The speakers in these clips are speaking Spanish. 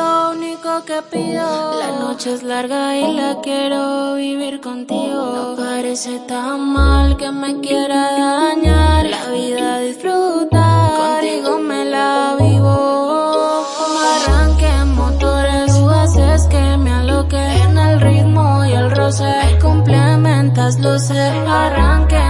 lo único que pido. La noche es larga y la quiero vivir contigo. No parece tan mal que me quiera dañar. La vida disfrutar, contigo me la vivo. Arranque motores, tú haces que me aloque en el ritmo y el roce. Complementas luces, arranque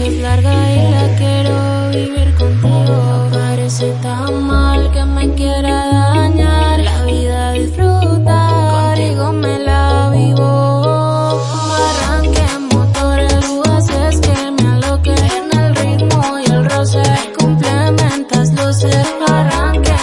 es larga y la quiero vivir contigo. Parece tan mal que me quiera dañar. La vida disfrutar, contigo me la vivo. Como arranque motores, tú haces que me aloque en el ritmo y el roce. Complementas luces, arranque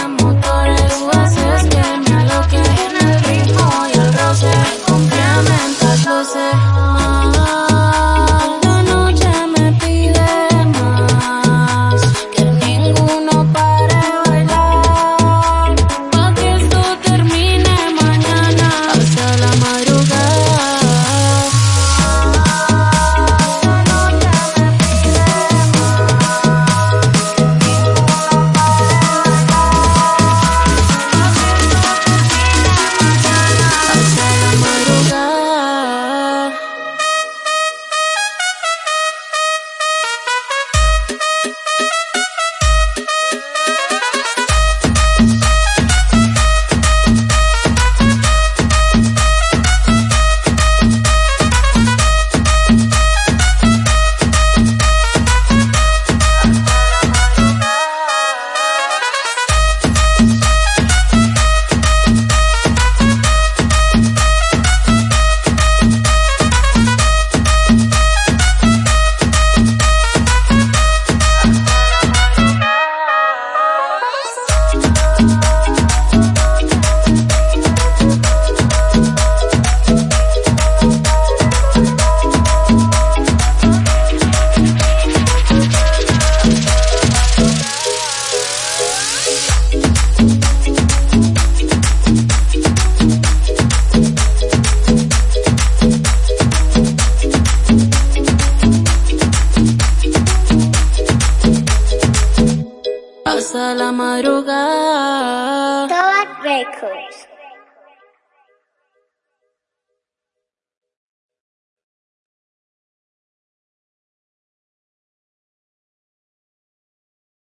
Hasta la madrugada.